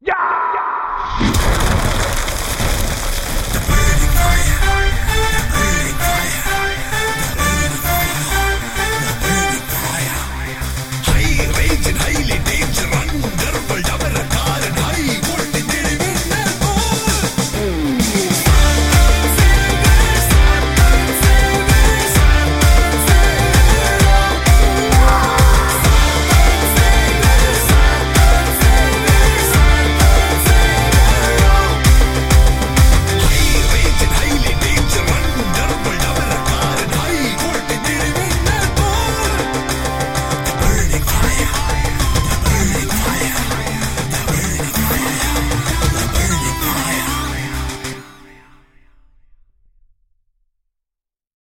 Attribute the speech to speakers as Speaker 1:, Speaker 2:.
Speaker 1: Yeah!